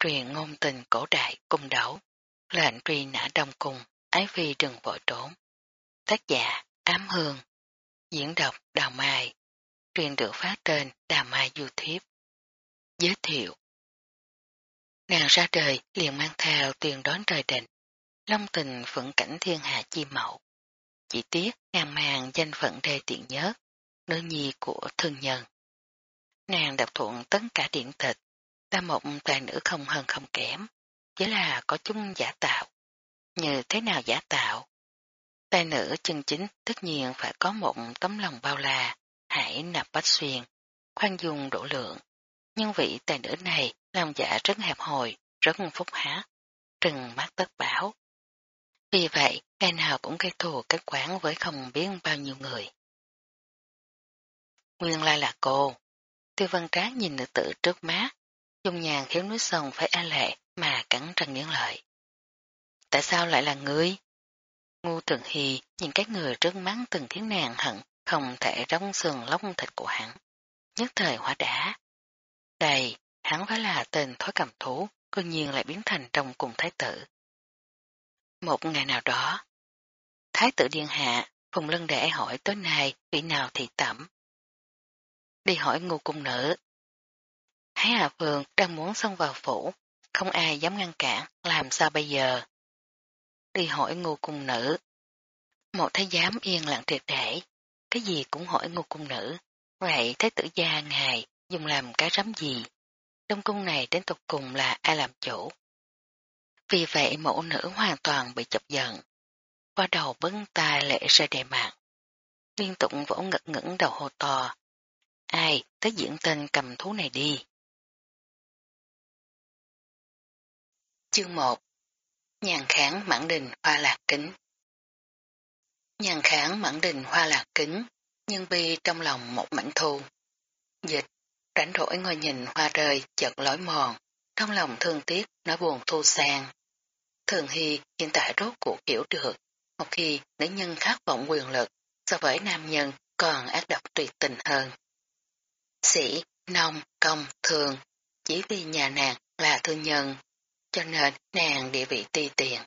truyền ngôn tình cổ đại cung đấu, lệnh truy nã đông cung, ái phi đừng vội trốn. Tác giả Ám Hương, diễn đọc Đào Mai, truyền được phát trên Đào Mai YouTube. Giới thiệu Nàng ra đời liền mang theo tiền đón trời định, long tình phận cảnh thiên hạ chi mẫu. Chỉ tiếc nàng mang danh phận đê tiện nhất, nữ nhi của thương nhân. Nàng đọc thuận tất cả điện tịch, ta một tài nữ không hơn không kém, chỉ là có chung giả tạo. Như thế nào giả tạo? Tài nữ chân chính tất nhiên phải có một tấm lòng bao la, hãy nạp bách xuyên, khoan dung độ lượng. Nhưng vị tài nữ này làm giả rất hẹp hồi, rất phúc há, trừng mắt tất bảo. Vì vậy, ngày nào cũng gây thù kết quán với không biết bao nhiêu người. Nguyên lai là cô. Tiêu văn trác nhìn nữ tử trước má, dung nhàn khiến núi sông phải e lệ mà cắn răng nghiến lợi. Tại sao lại là ngươi? Ngu thường hy nhìn các người trước mắt từng khiến nàng hận không thể rong xương lông thịt của hắn. Nhất thời hóa đá. Đây, hắn phải là tên thói cầm thú, cơ nhiên lại biến thành trong cùng thái tử. Một ngày nào đó, thái tử điên hạ, phùng lân để hỏi tối nay vị nào thị tẩm. Đi hỏi ngu cung nữ. Thái Hà Phương đang muốn xông vào phủ, không ai dám ngăn cản, làm sao bây giờ? Đi hỏi ngu cung nữ. Một thái giám yên lặng triệt để, cái gì cũng hỏi ngu cung nữ. Vậy thái tử gia ngài dùng làm cái rắm gì? Trong cung này đến tục cùng là ai làm chủ? Vì vậy mẫu nữ hoàn toàn bị chọc giận. Qua đầu bấn tai lệ ra đề mạng. Liên tục vỗ ngực ngẩng đầu hồ to. Ai tới diễn tên cầm thú này đi. Chương 1 Nhàn kháng mãn đình hoa lạc kính Nhàn kháng mãn đình hoa lạc kính, nhưng bi trong lòng một mảnh thu. Dịch, rảnh rỗi ngồi nhìn hoa rơi chợt lối mòn, trong lòng thương tiếc nói buồn thu sang. Thường Hy hiện tại rốt cuộc hiểu được, một khi nữ nhân khát vọng quyền lực so với nam nhân còn ác độc tuyệt tình hơn. Sĩ, nông, công, thường, chỉ vì nhà nàng là thương nhân, cho nên nàng địa vị ti tiền.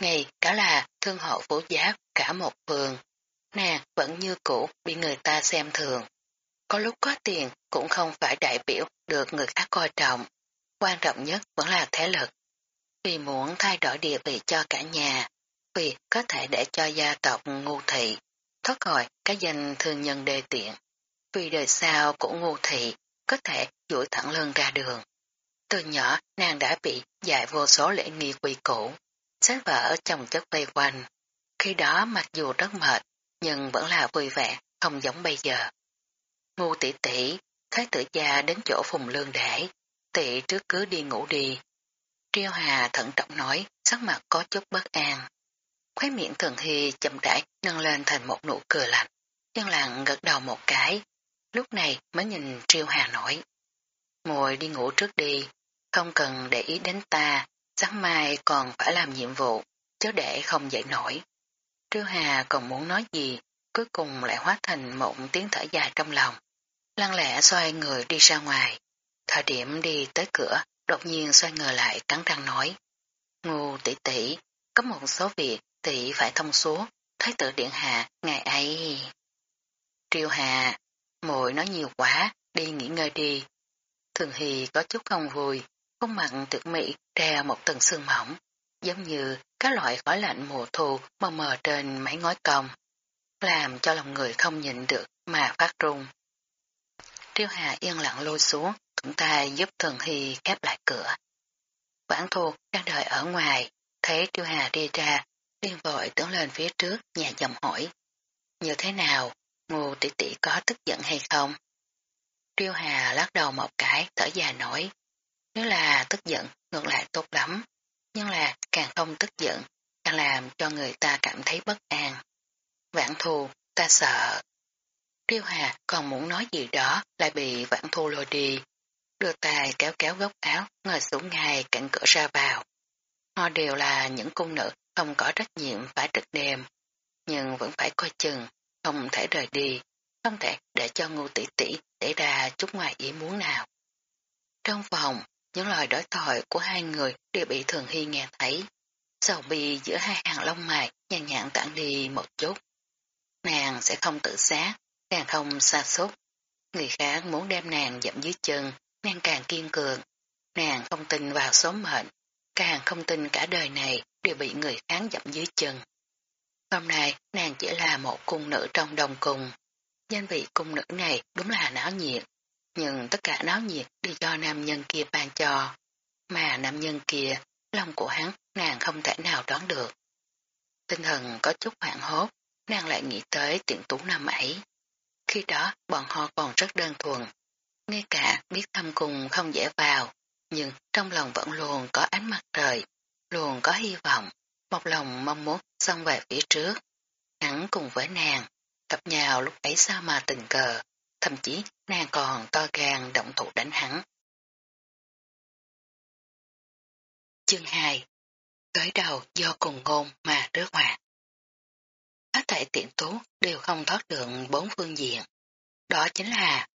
Ngay cả là thương hộ phố giáp cả một phường, nàng vẫn như cũ bị người ta xem thường. Có lúc có tiền cũng không phải đại biểu được người khác coi trọng. Quan trọng nhất vẫn là thế lực. Vì muốn thay đổi địa vị cho cả nhà, vì có thể để cho gia tộc ngu thị, thoát khỏi cái danh thương nhân đề tiện. Vì đời sau của ngu thị có thể duỗi thẳng lưng ra đường. Từ nhỏ nàng đã bị dạy vô số lễ nghi quy củ, sách vở chồng chất vây quanh. Khi đó mặc dù rất mệt, nhưng vẫn là vui vẻ, không giống bây giờ. Ngu tỷ tỷ, thái tử gia đến chỗ phùng lương để, tỷ trước cứ đi ngủ đi. Triêu Hà thận trọng nói, sắc mặt có chút bất an. Khói miệng thường hy chậm rãi nâng lên thành một nụ cười lạnh, chân lặng gật đầu một cái, lúc này mới nhìn Triêu Hà nói. Muội đi ngủ trước đi, không cần để ý đến ta, sáng mai còn phải làm nhiệm vụ, chứ để không dậy nổi. Triêu Hà còn muốn nói gì, cuối cùng lại hóa thành một tiếng thở dài trong lòng. Lăng lẽ xoay người đi ra ngoài. Thời điểm đi tới cửa, đột nhiên xoay người lại cắn răng nói. Ngu tỷ tỷ, có một số việc tỷ phải thông suốt, thái tử điện hạ, ngày ấy. Triêu Hà, muội nói nhiều quá, đi nghỉ ngơi đi. Thường Hy có chút không vui, khuôn mặt tuyệt mỹ treo một tầng sương mỏng, giống như các loại khói lạnh mùa thu mờ mờ trên mấy ngói cong, làm cho lòng người không nhịn được mà phát run. Triêu Hà yên lặng lôi xuống, thuận tay giúp Thường Hy khép lại cửa. Quảng thu đang đợi ở ngoài, thấy Triêu Hà đi ra, liên vội tướng lên phía trước, nhà dòng hỏi. Như thế nào, ngô tỷ tỷ có tức giận hay không? Triêu Hà lắc đầu một cái, thở dài nổi. Nếu là tức giận, ngược lại tốt lắm. Nhưng là càng không tức giận, càng làm cho người ta cảm thấy bất an. Vãn thù, ta sợ. Triêu Hà còn muốn nói gì đó lại bị vãn thu lôi đi. Đưa tay kéo kéo góc áo, ngồi xuống ngay cạnh cửa ra vào. Họ đều là những cung nữ không có trách nhiệm phải trực đêm, nhưng vẫn phải coi chừng, không thể rời đi, không thể để cho ngu tỷ tỷ để ra chút ngoài ý muốn nào. Trong phòng, những lời đối thoại của hai người đều bị Thường Hy nghe thấy. Sầu bi giữa hai hàng lông mày nhàn nhãn tản đi một chút. Nàng sẽ không tự sát, càng không xa xúc. Người khác muốn đem nàng dậm dưới chân, nàng càng kiên cường. Nàng không tin vào số mệnh, càng không tin cả đời này đều bị người khác dậm dưới chân. Hôm nay nàng chỉ là một cung nữ trong đồng cùng. Danh vị cung nữ này đúng là náo nhiệt, nhưng tất cả náo nhiệt đi cho nam nhân kia ban cho. Mà nam nhân kia, lòng của hắn nàng không thể nào đoán được. Tinh thần có chút hoảng hốt, nàng lại nghĩ tới tiện tú năm ấy. Khi đó bọn họ còn rất đơn thuần, ngay cả biết thăm cùng không dễ vào, nhưng trong lòng vẫn luôn có ánh mặt trời, luôn có hy vọng, một lòng mong muốn xông về phía trước. Hắn cùng với nàng, cặp nhào lúc ấy sao mà tình cờ, thậm chí nàng còn to gan động thủ đánh hắn. Chương 2 Tới đầu do cùng ngôn mà rước hoạt. Hết thảy tiện tú đều không thoát được bốn phương diện. Đó chính là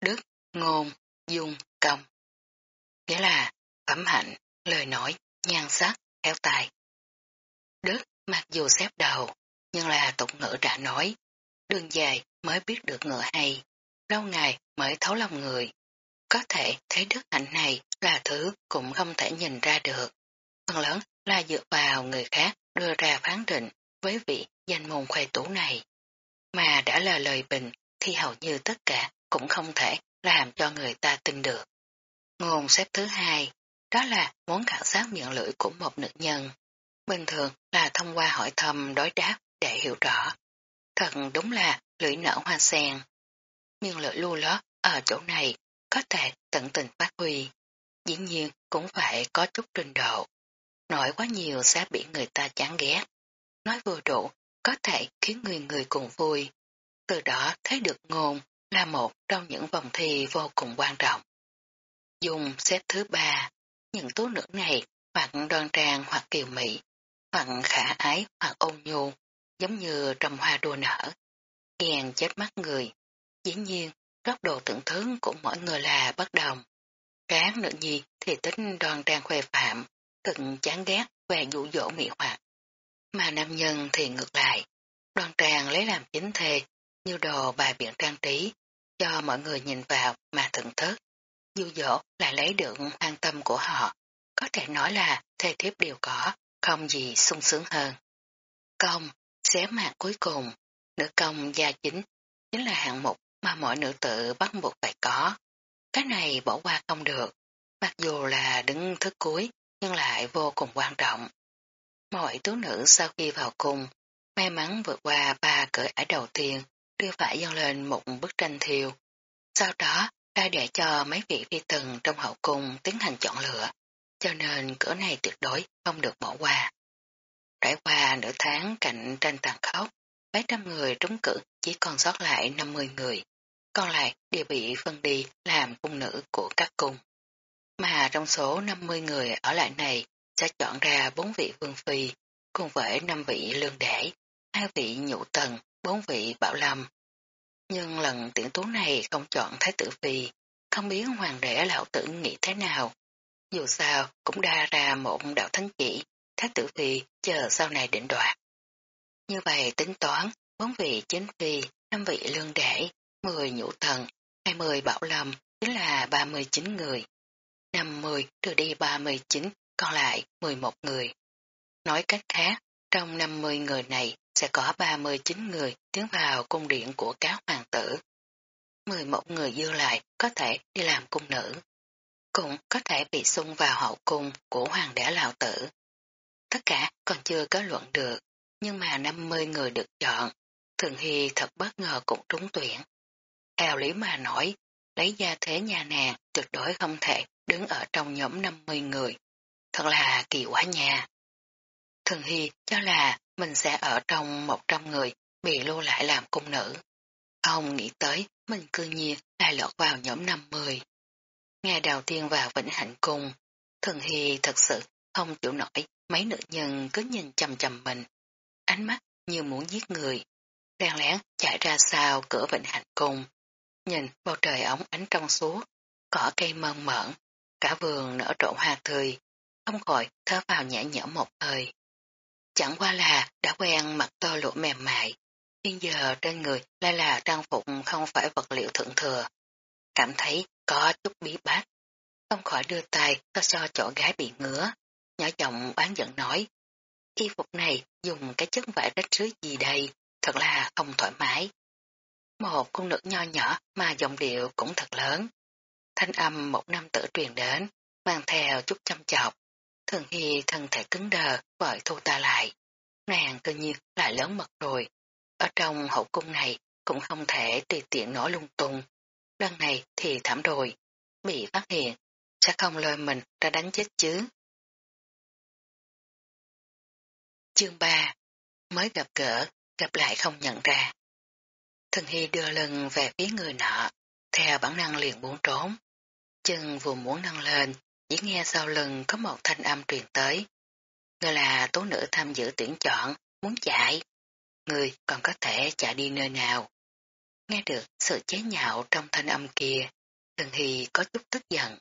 đức, ngôn, dung, công. Nghĩa là phẩm hạnh, lời nói, nhan sắc, eo tài. Đức mặc dù xếp đầu, nhưng là tục ngữ đã nói, đường dài mới biết được ngựa hay, lâu ngày mới thấu lòng người. Có thể thấy đức hạnh này là thứ cũng không thể nhìn ra được. Phần lớn là dựa vào người khác đưa ra phán định với vị danh môn khoai tú này. Mà đã là lời bình thì hầu như tất cả cũng không thể làm cho người ta tin được. Nguồn xếp thứ hai, đó là muốn khảo sát miệng lưỡi của một nữ nhân. Bình thường là thông qua hỏi thăm đối đáp để hiểu rõ. Thật đúng là lưỡi nở hoa sen. nhưng lợi lưu lót ở chỗ này có thể tận tình phát huy. Dĩ nhiên cũng phải có chút trình độ. Nói quá nhiều sẽ bị người ta chán ghét. Nói vừa đủ có thể khiến người người cùng vui. Từ đó thấy được ngôn là một trong những vòng thi vô cùng quan trọng. Dùng xếp thứ ba, những tố nữ này hoặc đoan trang hoặc kiều mỹ, hoặc khả ái hoặc ôn nhu, giống như trầm hoa đua nở. Ghen chết mắt người. Dĩ nhiên, góc độ tưởng thức của mỗi người là bất đồng. Các nữ nhi thì tính đoan trang khoe phạm, cực chán ghét về dụ dỗ mị hoặc. Mà nam nhân thì ngược lại, đoan trang lấy làm chính thề, như đồ bài biện trang trí, cho mọi người nhìn vào mà thưởng thức. Dụ dỗ là lấy được an tâm của họ, có thể nói là thề thiếp đều có, không gì sung sướng hơn. Công, xé mạc cuối cùng, nữ công gia chính, chính là hạng mục mà mọi nữ tự bắt buộc phải có. Cái này bỏ qua không được, mặc dù là đứng thức cuối, nhưng lại vô cùng quan trọng. Mọi tú nữ sau khi vào cung, may mắn vượt qua ba cửa ải đầu tiên, đưa phải dâng lên một bức tranh thiêu. Sau đó, ra để cho mấy vị phi tần trong hậu cung tiến hành chọn lựa, cho nên cửa này tuyệt đối không được bỏ qua. Trải qua nửa tháng cạnh tranh tàn khốc, mấy trăm người trúng cử chỉ còn sót lại 50 người, còn lại đều bị phân đi làm cung nữ của các cung. Mà trong số 50 người ở lại này sẽ chọn ra bốn vị vương phi, cùng với năm vị lương đẻ, hai vị nhũ tần, bốn vị bảo lâm. Nhưng lần tiễn tú này không chọn thái tử phi, không biết hoàng đế lão tử nghĩ thế nào. Dù sao cũng đa ra một đạo thánh chỉ, thái tử phi chờ sau này định đoạt. Như vậy tính toán, bốn vị chính phi, năm vị lương đệ, 10 nhũ thần, 20 bảo lâm, chính là 39 người. 50 trừ đi 39, còn lại 11 người. Nói cách khác, trong 50 người này sẽ có 39 người tiến vào cung điện của các hoàng tử. 11 người dư lại có thể đi làm cung nữ. Cũng có thể bị xung vào hậu cung của hoàng đế lão tử. Tất cả còn chưa có luận được, nhưng mà 50 người được chọn, Thường Hy thật bất ngờ cũng trúng tuyển. Theo lý mà nói, lấy gia thế nhà nàng tuyệt đối không thể đứng ở trong nhóm 50 người. Thật là kỳ quá nha. Thường Hy cho là mình sẽ ở trong 100 người bị lưu lại làm cung nữ. ông nghĩ tới mình cư nhiên lại lọt vào nhóm 50. Ngày đầu tiên vào Vĩnh Hạnh Cung, Thường Hy thật sự không chịu nổi mấy nữ nhân cứ nhìn chầm chầm mình. Ánh mắt như muốn giết người. Đang lén chạy ra sau cửa Vĩnh hành Cung. Nhìn bầu trời ống ánh trong suốt, cỏ cây mơn mởn, cả vườn nở rộ hoa tươi, không khỏi thở vào nhẹ nhõm một hơi. Chẳng qua là đã quen mặt to lụa mềm mại, hiện giờ trên người lại là trang phục không phải vật liệu thượng thừa. Cảm thấy có chút bí bách. không khỏi đưa tay ta so chỗ gái bị ngứa, nhỏ giọng oán giận nói. Y phục này dùng cái chất vải rách rưới gì đây, thật là không thoải mái. Một cung nữ nho nhỏ mà giọng điệu cũng thật lớn. Thanh âm một năm tử truyền đến, mang theo chút chăm chọc. Thường Hy thân thể cứng đờ, vội thu ta lại. Nàng tự nhiên lại lớn mật rồi. Ở trong hậu cung này cũng không thể tùy tiện nói lung tung. Lần này thì thảm rồi. Bị phát hiện, sẽ không lôi mình ra đánh chết chứ. Chương 3 Mới gặp gỡ, gặp lại không nhận ra. Thần Hy đưa lưng về phía người nọ, theo bản năng liền muốn trốn. Chân vừa muốn nâng lên, chỉ nghe sau lưng có một thanh âm truyền tới. Người là tố nữ tham dự tuyển chọn, muốn chạy. Người còn có thể chạy đi nơi nào. Nghe được sự chế nhạo trong thanh âm kia, Thần Hy có chút tức giận.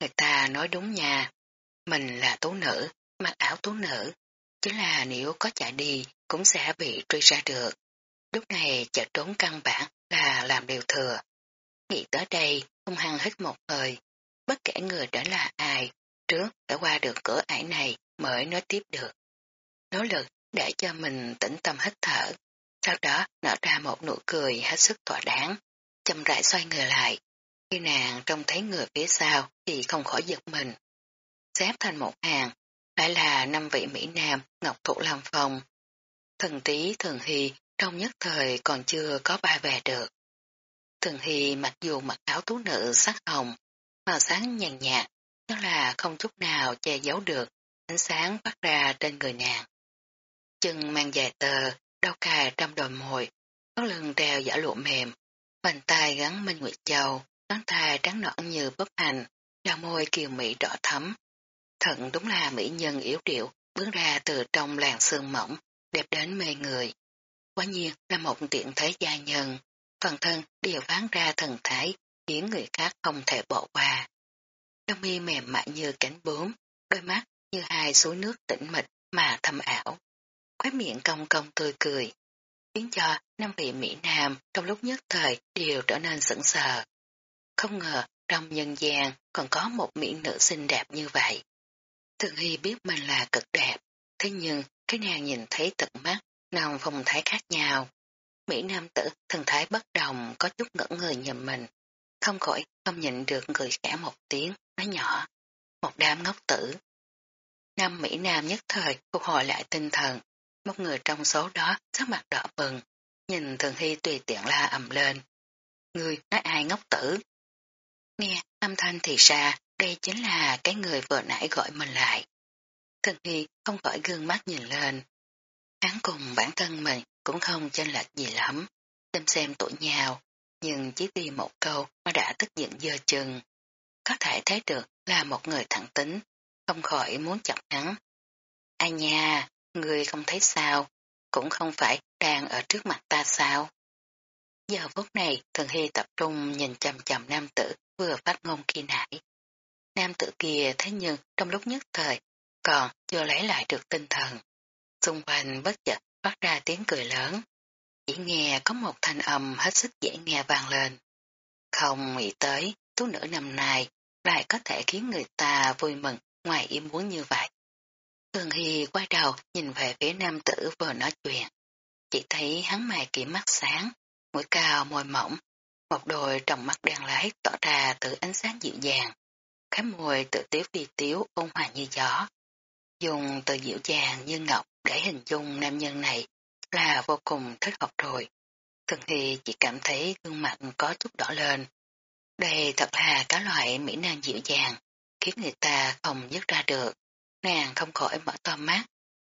Người ta nói đúng nha, mình là tố nữ, mặc áo tố nữ, chính là nếu có chạy đi cũng sẽ bị truy ra được. Lúc này chạy trốn căn bản là làm điều thừa. Nghĩ tới đây, không hăng hít một hơi. Bất kể người đó là ai, trước phải qua được cửa ải này mới nói tiếp được. Nỗ lực để cho mình tĩnh tâm hít thở. Sau đó nở ra một nụ cười hết sức thỏa đáng, chậm rãi xoay người lại. Khi nàng trông thấy người phía sau thì không khỏi giật mình. Xếp thành một hàng, phải là năm vị Mỹ Nam Ngọc Thụ làm phòng. Thần tí thường hy trong nhất thời còn chưa có ba về được. Thường Hy mặc dù mặc áo tú nữ sắc hồng, màu sáng nhàn nhạt, nó là không chút nào che giấu được ánh sáng phát ra trên người nàng. Chân mang dài tờ, đau cài trong đồi mồi, có lưng đeo giả lụa mềm, bàn tay gắn minh nguyệt châu, ngón tay trắng nõn như bắp hành, da môi kiều mỹ đỏ thấm. Thật đúng là mỹ nhân yếu điệu, bước ra từ trong làng sương mỏng, đẹp đến mê người. Quá nhiên là một tiện thế gia nhân, toàn thân đều phán ra thần thái, khiến người khác không thể bỏ qua. Trong mi mềm mại như cánh bướm, đôi mắt như hai suối nước tĩnh mịch mà thâm ảo. Khóe miệng cong cong tươi cười, khiến cho năm vị Mỹ Nam trong lúc nhất thời đều trở nên sững sờ. Không ngờ trong nhân gian còn có một mỹ nữ xinh đẹp như vậy. Thường Hy biết mình là cực đẹp, thế nhưng cái nàng nhìn thấy tận mắt, nàng phong thái khác nhau. Mỹ Nam tử thần thái bất đồng có chút ngỡ người nhìn mình, không khỏi không nhịn được người khẽ một tiếng, nói nhỏ, một đám ngốc tử. Nam Mỹ Nam nhất thời phục hồi lại tinh thần, một người trong số đó sắc mặt đỏ bừng, nhìn Thường Hy tùy tiện la ầm lên. Người nói ai ngốc tử? Nghe âm thanh thì xa, đây chính là cái người vừa nãy gọi mình lại. Thân Hy không khỏi gương mắt nhìn lên. Hắn cùng bản thân mình cũng không chênh lệch gì lắm, xem xem tuổi nhau, nhưng chỉ vì một câu mà đã tức giận dơ chừng. Có thể thấy được là một người thẳng tính, không khỏi muốn chọc hắn. Ai nha, người không thấy sao, cũng không phải đang ở trước mặt ta sao. Giờ phút này Thường Hy tập trung nhìn chầm chầm nam tử vừa phát ngôn khi nãy. Nam tử kia thế nhưng trong lúc nhất thời còn chưa lấy lại được tinh thần. Xung quanh bất chợt phát ra tiếng cười lớn. Chỉ nghe có một thanh âm hết sức dễ nghe vang lên. Không nghĩ tới, tú nữ năm nay lại có thể khiến người ta vui mừng ngoài ý muốn như vậy. Thường Hy quay đầu nhìn về phía nam tử vừa nói chuyện. Chỉ thấy hắn mày kỹ mắt sáng, mũi cao môi mỏng, một đôi trong mắt đen lái tỏ ra từ ánh sáng dịu dàng. Cái mùi tự tiếu phi tiếu ôn hòa như gió. Dùng từ dịu dàng như ngọc để hình dung nam nhân này là vô cùng thích hợp rồi. Thường Hy chỉ cảm thấy gương mặt có chút đỏ lên. Đây thật là cái loại mỹ nam dịu dàng, khiến người ta không dứt ra được. Nàng không khỏi mở to mắt,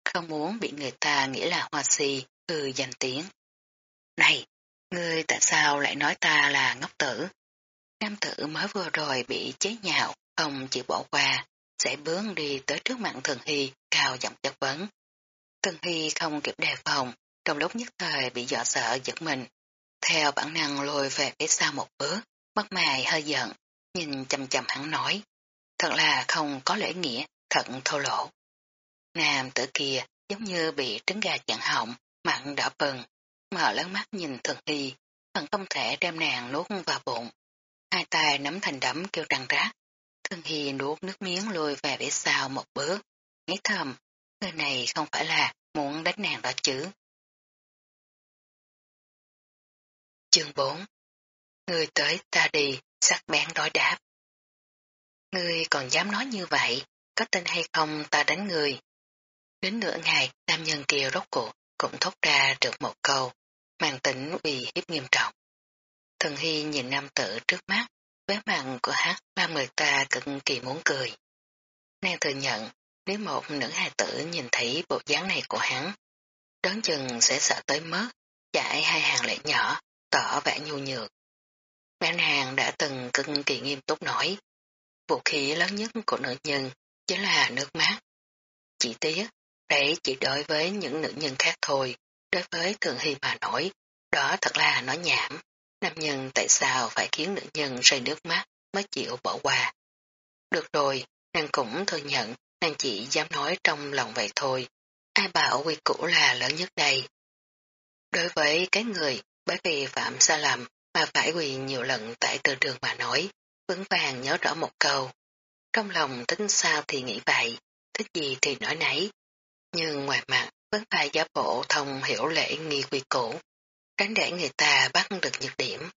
không muốn bị người ta nghĩ là hoa si, từ danh tiếng. Này, ngươi tại sao lại nói ta là ngốc tử? Nam tử mới vừa rồi bị chế nhạo, Ông chỉ bỏ qua, sẽ bướng đi tới trước mặt Thường Hy, cao giọng chất vấn. Thường Hy không kịp đề phòng, trong lúc nhất thời bị dọa sợ giật mình. Theo bản năng lùi về phía sau một bước, mắt mày hơi giận, nhìn chầm chầm hắn nói. thật là không có lễ nghĩa, thật thô lỗ. Nam tử kia giống như bị trứng gà chặn họng, mặn đỏ bừng, mở lớn mắt nhìn thường hy, vẫn không thể đem nàng nuốt vào bụng. Hai tay nắm thành đấm kêu răng rác. Thân hy nuốt nước miếng lùi về phía sau một bước, nghĩ thầm, người này không phải là muốn đánh nàng đó chứ. Chương 4 Người tới ta đi, sắc bén đói đáp. Ngươi còn dám nói như vậy, có tin hay không ta đánh người. Đến nửa ngày, nam nhân kia rốt cuộc cũng thốt ra được một câu, mang tính uy hiếp nghiêm trọng. Thần Hy nhìn nam tử trước mắt, vẻ mặt của hát ba người ta cực kỳ muốn cười. Nàng thừa nhận, nếu một nữ hài tử nhìn thấy bộ dáng này của hắn, đón chừng sẽ sợ tới mất, chạy hai hàng lệ nhỏ, tỏ vẻ nhu nhược. Mẹ nàng đã từng cực kỳ nghiêm túc nói, vũ khí lớn nhất của nữ nhân chính là nước mắt. Chỉ tiếc, đấy chỉ đối với những nữ nhân khác thôi, đối với Thường Hy mà nổi, đó thật là nói nhảm. Nam nhân tại sao phải khiến nữ nhân rơi nước mắt mới chịu bỏ qua. Được rồi, nàng cũng thừa nhận, nàng chỉ dám nói trong lòng vậy thôi. Ai bảo quy củ là lớn nhất đây. Đối với cái người bởi vì phạm sai lầm mà phải quỳ nhiều lần tại từ đường mà nói, vững vàng nhớ rõ một câu. Trong lòng tính sao thì nghĩ vậy, thích gì thì nói nấy. Nhưng ngoài mặt vẫn phải giả bộ thông hiểu lễ nghi quy củ, tránh để người ta bắt được nhược điểm.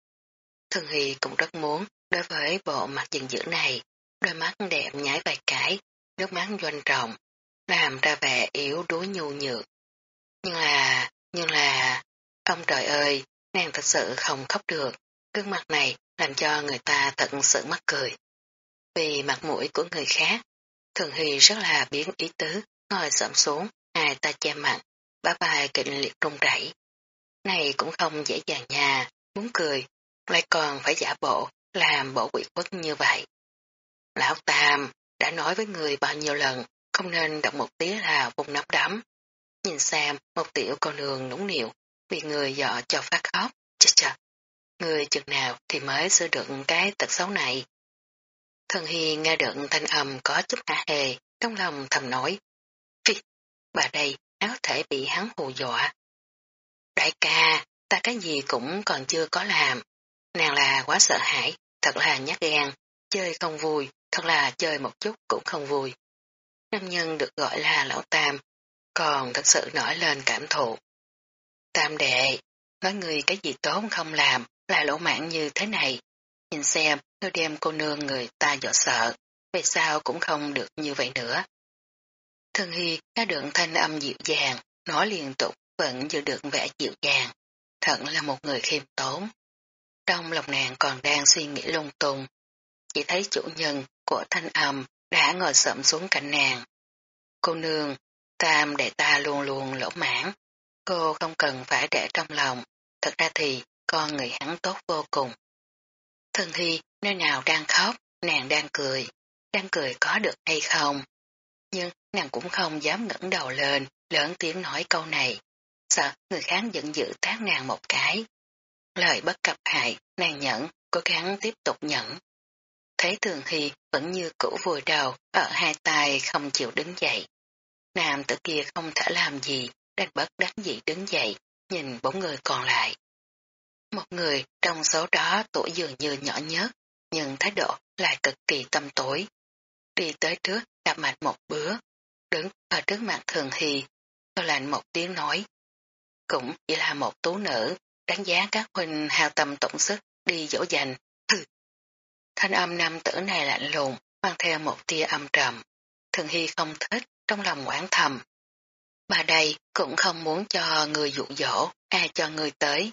Thường Hy cũng rất muốn đối với bộ mặt giận dữ này, đôi mắt đẹp nhái vài cái, nước mắt doanh trọng, làm ra vẻ yếu đuối nhu nhược. Nhưng là, nhưng là, ông trời ơi, nàng thật sự không khóc được, gương mặt này làm cho người ta thật sự mắc cười. Vì mặt mũi của người khác, Thường Hy rất là biến ý tứ, ngồi sẫm xuống, hai ta che mặt, bá bài kịch liệt rung rẩy. Này cũng không dễ dàng nhà muốn cười, lại còn phải giả bộ, làm bộ quỷ quất như vậy. Lão Tam đã nói với người bao nhiêu lần, không nên động một tí là vùng nắp đấm. Nhìn xem, một tiểu con đường nũng nịu, bị người dọ cho phát khóc, chết chật. Người chừng nào thì mới sửa được cái tật xấu này. Thần hi nghe được thanh âm có chút hả hề, trong lòng thầm nói. Phi, bà đây, áo thể bị hắn hù dọa. Đại ca, ta cái gì cũng còn chưa có làm. Nàng là quá sợ hãi, thật là nhát gan, chơi không vui, thật là chơi một chút cũng không vui. Nam nhân được gọi là lão tam, còn thật sự nổi lên cảm thụ. Tam đệ, nói người cái gì tốt không làm, là lỗ mãn như thế này. Nhìn xem, tôi đem cô nương người ta dọa sợ, về sao cũng không được như vậy nữa. Thương Hy đã được thanh âm dịu dàng, nói liên tục vẫn giữ được vẻ dịu dàng. Thật là một người khiêm tốn. Trong lòng nàng còn đang suy nghĩ lung tung. Chỉ thấy chủ nhân của thanh âm đã ngồi sậm xuống cạnh nàng. Cô nương, tam để ta luôn luôn lỗ mãn. Cô không cần phải để trong lòng. Thật ra thì con người hắn tốt vô cùng. Thân Hy nơi nào đang khóc, nàng đang cười. Đang cười có được hay không? Nhưng nàng cũng không dám ngẩng đầu lên, lớn tiếng nói câu này. Sợ người khác giận dữ tát nàng một cái. Lời bất cập hại, nàng nhẫn, cố gắng tiếp tục nhẫn. Thấy Thường Hy vẫn như cũ vùi đầu, ở hai tay không chịu đứng dậy. Nam tử kia không thể làm gì, đành bất đắc dĩ đứng dậy, nhìn bốn người còn lại. Một người trong số đó tuổi dường như nhỏ nhất, nhưng thái độ lại cực kỳ tâm tối. Đi tới trước, đạp mạch một bữa, đứng ở trước mặt thường hy, tôi lạnh một tiếng nói. Cũng chỉ là một tú nữ, đánh giá các huynh hào tâm tổng sức đi dỗ dành. Hừ. Thanh âm nam tử này lạnh lùng, mang theo một tia âm trầm. Thường hy không thích, trong lòng quảng thầm. Bà đây cũng không muốn cho người dụ dỗ, ai cho người tới.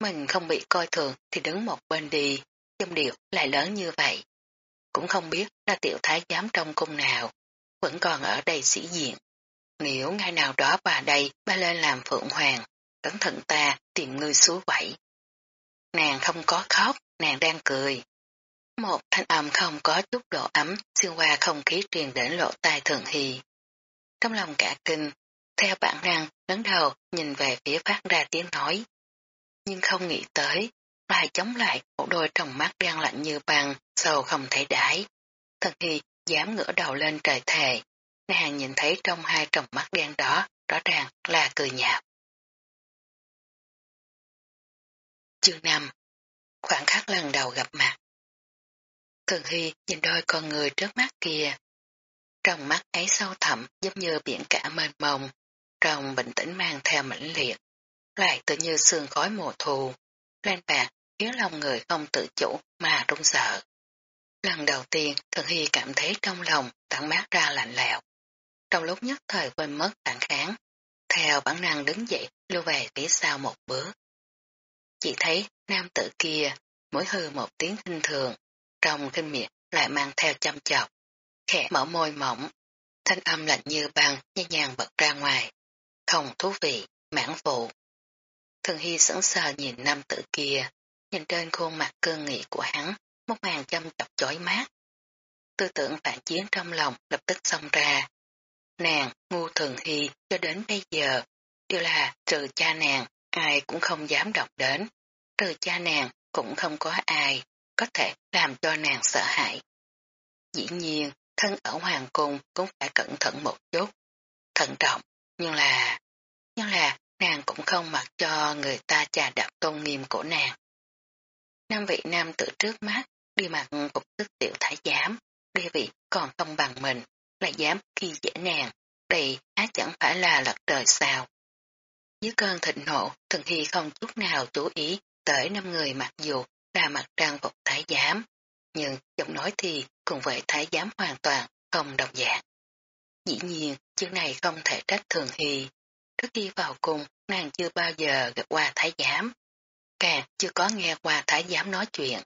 Mình không bị coi thường thì đứng một bên đi, trong điệu lại lớn như vậy. Cũng không biết là tiểu thái giám trong cung nào, vẫn còn ở đây sĩ diện. Nếu ngày nào đó bà đây ba lên làm phượng hoàng, cẩn thận ta tìm người suối quẩy. Nàng không có khóc, nàng đang cười. Một thanh âm không có chút độ ấm xuyên qua không khí truyền đến lộ tai thường hy. Trong lòng cả kinh, theo bản năng lớn đầu nhìn về phía phát ra tiếng nói. Nhưng không nghĩ tới, lại chống lại một đôi tròng mắt đang lạnh như băng, sâu không thể đãi. Thần hy dám ngửa đầu lên trời thề, nàng nhìn thấy trong hai tròng mắt đen đó, rõ ràng là cười nhạt. Chương 5 Khoảng khắc lần đầu gặp mặt Thường Hy nhìn đôi con người trước mắt kia. Trong mắt ấy sâu thẳm giống như biển cả mênh mông, trong bình tĩnh mang theo mãnh liệt, lại tự như sương khói mùa thu, lên bạc khiến lòng người không tự chủ mà run sợ. Lần đầu tiên Thường Hy cảm thấy trong lòng tặng mát ra lạnh lẽo. Trong lúc nhất thời quên mất phản kháng, theo bản năng đứng dậy lưu về phía sau một bước. Chỉ thấy nam tử kia mỗi hư một tiếng kinh thường, trong kinh miệng lại mang theo chăm chọc, khẽ mở môi mỏng, thanh âm lạnh như băng nhẹ nhàng bật ra ngoài, không thú vị, mãn vụ. Thường Hy sững sờ nhìn nam tử kia, nhìn trên khuôn mặt cương nghị của hắn, một màn chăm chọc chói mát. Tư tưởng phản chiến trong lòng lập tức xông ra. Nàng, ngu thường hy cho đến bây giờ, đều là trừ cha nàng, ai cũng không dám đọc đến. Trừ cha nàng cũng không có ai có thể làm cho nàng sợ hãi. Dĩ nhiên, thân ở hoàng cung cũng phải cẩn thận một chút. Thận trọng, nhưng là... Nhưng là nàng cũng không mặc cho người ta trà đạp tôn nghiêm của nàng. Năm vị nam tử trước mắt, đi mặc phục tức tiểu thái giám, địa vị còn không bằng mình, lại dám khi dễ nàng, đây á chẳng phải là lật trời sao. Dưới cơn thịnh nộ, Thần Hy không chút nào chú ý tới năm người mặc dù là mặt trang phục thái giám, nhưng giọng nói thì cùng với thái giám hoàn toàn không đồng dạng. Dĩ nhiên, chuyện này không thể trách Thường Hy. Trước khi vào cung, nàng chưa bao giờ gặp qua thái giám, càng chưa có nghe qua thái giám nói chuyện.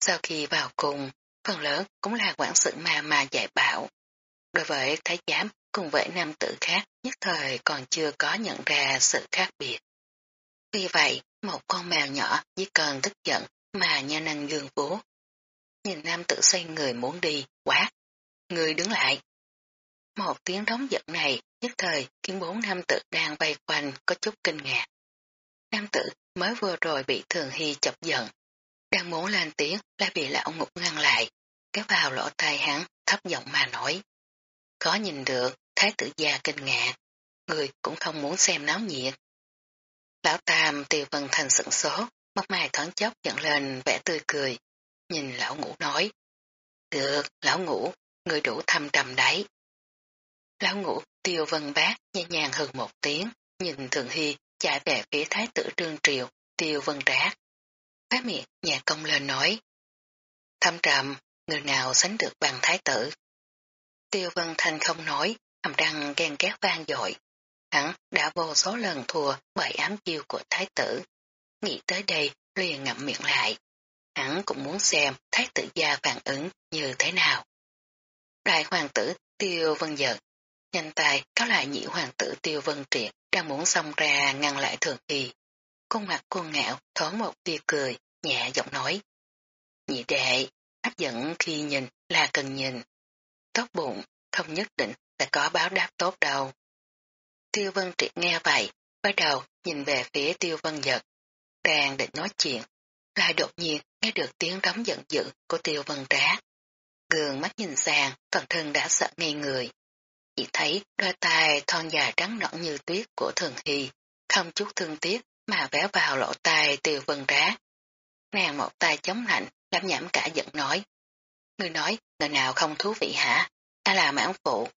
Sau khi vào cùng, phần lớn cũng là quản sự mà mà dạy bảo. Đối với thái giám cùng với nam tử khác nhất thời còn chưa có nhận ra sự khác biệt. Vì vậy, một con mèo nhỏ chỉ cần tức giận mà nha năng gương bố Nhìn nam tử xoay người muốn đi, quát. Người đứng lại. Một tiếng đóng giận này nhất thời khiến bốn nam tử đang vây quanh có chút kinh ngạc. Nam tử mới vừa rồi bị thường hy chọc giận. Đang muốn lên tiếng lại bị lão ngục ngăn lại, kéo vào lỗ tai hắn thấp giọng mà nói. Có nhìn được, thái tử già kinh ngạc, người cũng không muốn xem náo nhiệt. Lão Tam tiêu vân thành sững số, mắt mày thoáng chốc dẫn lên vẻ tươi cười, nhìn lão ngũ nói. Được, lão ngũ, người đủ thăm trầm đấy. Lão ngũ tiêu vân bác nhẹ nhàng hơn một tiếng, nhìn thường hy chạy về phía thái tử trương triều, tiêu vân rác. Phát miệng nhà công lên nói. Thăm trầm, người nào sánh được bằng thái tử. Tiêu vân Thành không nói, hàm răng ghen ghét vang dội. Hắn đã vô số lần thua bởi ám chiêu của thái tử. Nghĩ tới đây, liền ngậm miệng lại. Hắn cũng muốn xem thái tử gia phản ứng như thế nào. Đại hoàng tử tiêu vân giật, nhanh tay cáo lại nhị hoàng tử tiêu vân triệt đang muốn xông ra ngăn lại thường kỳ. Khuôn mặt cô ngạo thoáng một tia cười, nhẹ giọng nói. Nhị đệ, hấp dẫn khi nhìn là cần nhìn. Tốt bụng, không nhất định là có báo đáp tốt đâu. Tiêu vân triệt nghe vậy, bắt đầu nhìn về phía tiêu vân giật. Đang định nói chuyện, lại đột nhiên nghe được tiếng rống giận dữ của tiêu vân trá. Gương mắt nhìn sang, toàn thân đã sợ ngây người. Chỉ thấy đôi tay thon dài trắng nõn như tuyết của thường hy, không chút thương tiếc mà véo vào lỗ tai tiêu vân trá. Nàng một tay chống lạnh, đám nhảm cả giận nói. Người nói, người nào không thú vị hả? Ta là mãn phụ.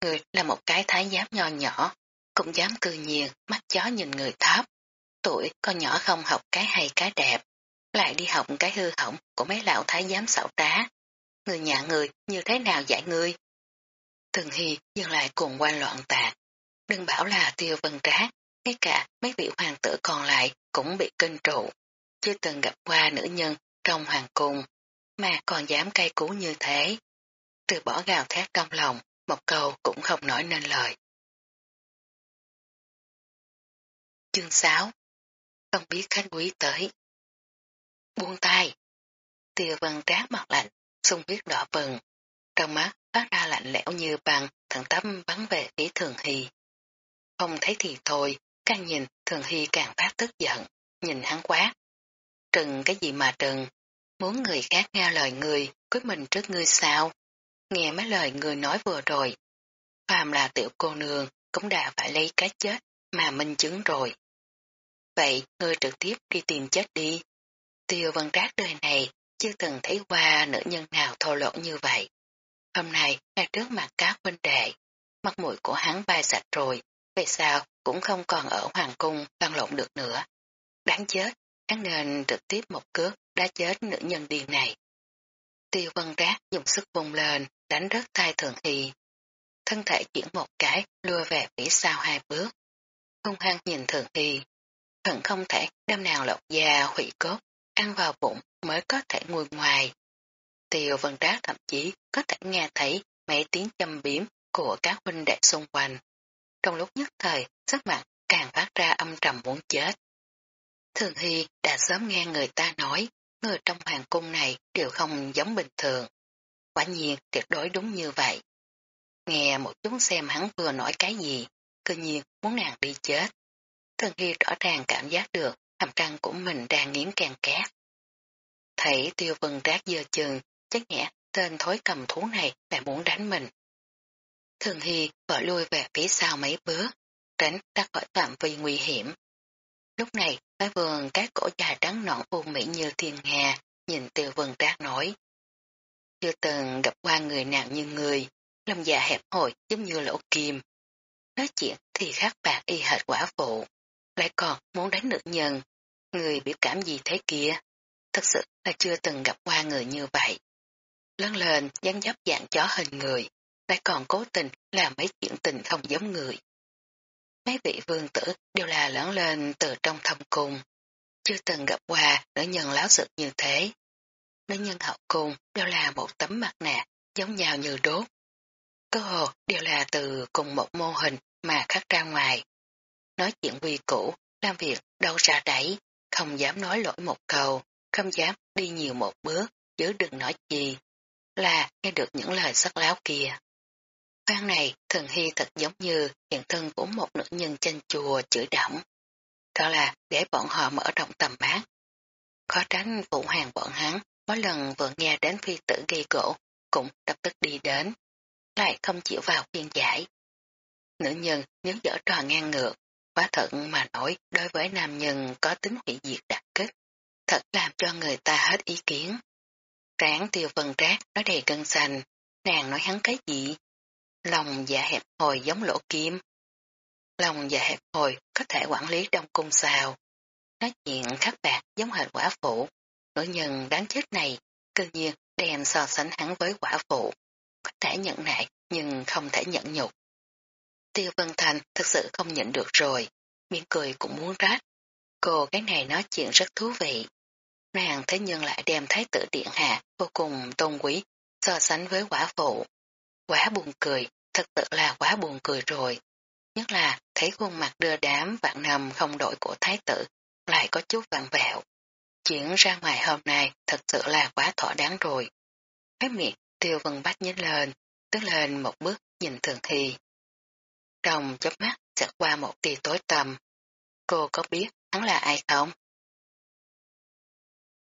Người là một cái thái giám nho nhỏ, cũng dám cư nhiên, mắt chó nhìn người thấp. Tuổi con nhỏ không học cái hay cái đẹp, lại đi học cái hư hỏng của mấy lão thái giám xảo trá. Người nhà người như thế nào dạy ngươi? Thường Hy dừng lại cùng quan loạn tạc. Đừng bảo là tiêu vân trác, ngay cả mấy vị hoàng tử còn lại cũng bị kinh trụ. Chưa từng gặp qua nữ nhân trong hoàng cung, mà còn dám cay cú như thế. Từ bỏ gào thét trong lòng, một câu cũng không nói nên lời. Chương 6 Không biết khách quý tới. Buông tay. Tiêu vân trác mặt lạnh, sung huyết đỏ bừng. Trong mắt phát ra lạnh lẽo như bằng thẳng tấm bắn về phía thường hy. Không thấy thì thôi, càng nhìn thường hy càng phát tức giận, nhìn hắn quát. Trừng cái gì mà trừng, muốn người khác nghe lời người, quyết mình trước ngươi sao? nghe mấy lời người nói vừa rồi. Phàm là tiểu cô nương cũng đã phải lấy cái chết mà minh chứng rồi. Vậy ngươi trực tiếp đi tìm chết đi. Tiêu văn trác đời này chưa từng thấy qua nữ nhân nào thô lỗ như vậy. Hôm nay, ngay trước mặt các huynh đệ, mặt mũi của hắn bay sạch rồi, về sao cũng không còn ở hoàng cung văn lộn được nữa. Đáng chết, hắn nên trực tiếp một cước đã chết nữ nhân điên này. Tiêu vân rác dùng sức vùng lên, đánh rớt tay thường hy. Thân thể chuyển một cái, lùa về phía sau hai bước. Hung hăng nhìn thường hy. Thần không thể đâm nào lột da hủy cốt, ăn vào bụng mới có thể nguôi ngoài. Tiêu vân rác thậm chí có thể nghe thấy mấy tiếng châm biếm của các huynh đệ xung quanh. Trong lúc nhất thời, sắc mặt càng phát ra âm trầm muốn chết. Thường Hy đã sớm nghe người ta nói, người trong hoàng cung này đều không giống bình thường. Quả nhiên tuyệt đối đúng như vậy. Nghe một chút xem hắn vừa nói cái gì, cơ nhiên muốn nàng đi chết. Thường Hy rõ ràng cảm giác được hàm răng của mình đang nghiến càng két. Thấy tiêu vân rác dơ chừng, chắc nhẹ tên thối cầm thú này lại muốn đánh mình. Thường Hy vội lui về phía sau mấy bước, tránh ra khỏi phạm vi nguy hiểm. Lúc này, cái vườn các cổ trà trắng nõn u mỹ như thiên hà, nhìn tiêu vân trác nói. Chưa từng gặp qua người nào như người, lòng già hẹp hồi giống như lỗ kim. Nói chuyện thì khác bạc y hệt quả phụ, lại còn muốn đánh nữ nhân. Người biểu cảm gì thế kia? Thật sự là chưa từng gặp qua người như vậy. Lớn lên dáng dấp dạng chó hình người, lại còn cố tình làm mấy chuyện tình không giống người. Mấy vị vương tử đều là lớn lên từ trong thâm cung, chưa từng gặp qua nữ nhân láo sự như thế. Nữ nhân hậu cung đều là một tấm mặt nạ giống nhau như đốt. Cơ hồ đều là từ cùng một mô hình mà khắc ra ngoài. Nói chuyện quy củ, làm việc đâu ra đẩy, không dám nói lỗi một câu, không dám đi nhiều một bước, chứ đừng nói gì. Là nghe được những lời sắc láo kia. Khoan này thường hy thật giống như hiện thân của một nữ nhân trên chùa chửi động. Đó là để bọn họ mở rộng tầm mắt. Khó tránh phụ hàng bọn hắn, mỗi lần vừa nghe đến phi tử gây gỗ, cũng lập tức đi đến. Lại không chịu vào phiên giải. Nữ nhân nếu dở trò ngang ngược, quá thận mà nổi đối với nam nhân có tính hủy diệt đặc kích. Thật làm cho người ta hết ý kiến. Tráng tiêu vân trác nói đầy cân xanh, nàng nói hắn cái gì? Lòng dạ hẹp hồi giống lỗ kim. Lòng dạ hẹp hồi có thể quản lý đông cung sao. Nói chuyện khắc bạc giống hệt quả phụ. Nữ nhân đáng chết này, cơ nhiên đem so sánh hắn với quả phụ. Có thể nhận nại nhưng không thể nhận nhục. Tiêu Vân Thành thực sự không nhận được rồi, miệng cười cũng muốn rách. Cô cái này nói chuyện rất thú vị. Nàng thế nhân lại đem thái tử điện hạ vô cùng tôn quý so sánh với quả phụ. Quá buồn cười, thật sự là quá buồn cười rồi. Nhất là thấy khuôn mặt đưa đám vạn nằm không đổi của thái tử, lại có chút vặn vẹo. chuyển ra ngoài hôm nay thật sự là quá thỏa đáng rồi. Khói miệng tiêu vân bách nhếch lên, tức lên một bước nhìn thường thi. Trong chớp mắt sẽ qua một tia tối tầm. Cô có biết hắn là ai không?